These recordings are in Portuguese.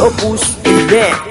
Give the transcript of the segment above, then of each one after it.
Opus Remix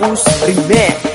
Opus Remix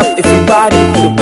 up if your body, your